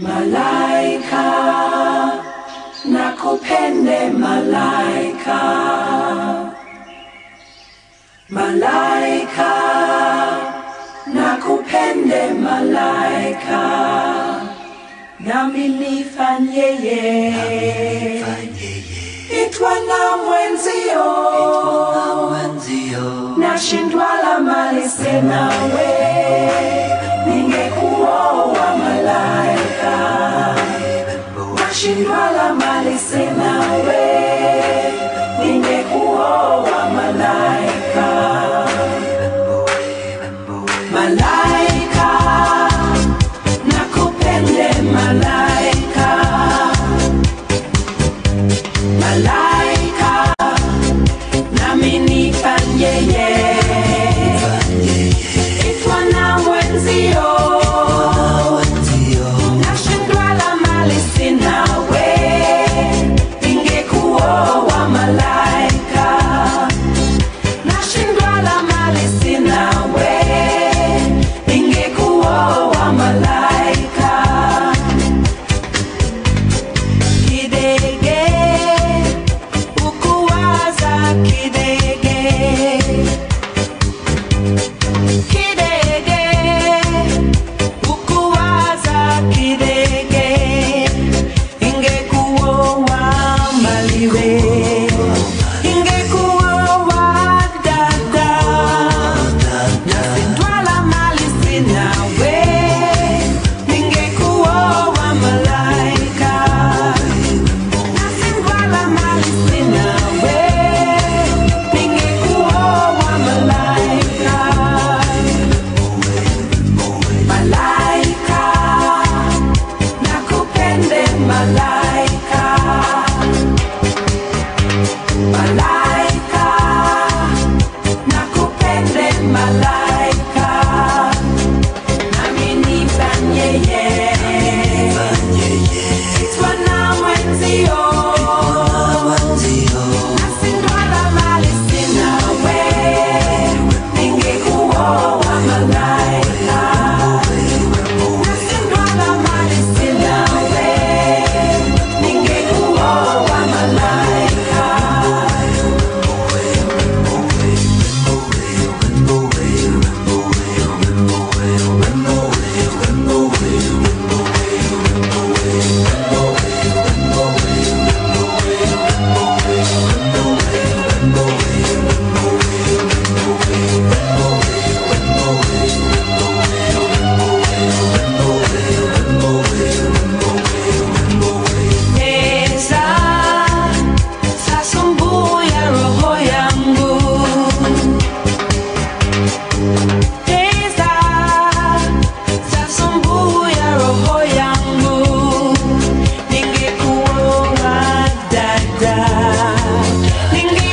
Malaika, nakupende malaika. Malaika, nakupende malaika. Nami nifanyeye, itwa na mwenzio, nashindwa la mali senawe, ningekuoa malaika, shindwa la mali sina we nimekuoa malaika. Malaika malaika. Malaika nami nipanje yeye. my life. Ningún